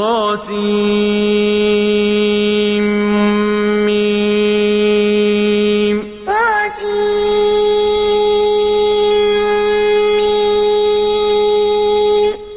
طاسيم. طاسيم.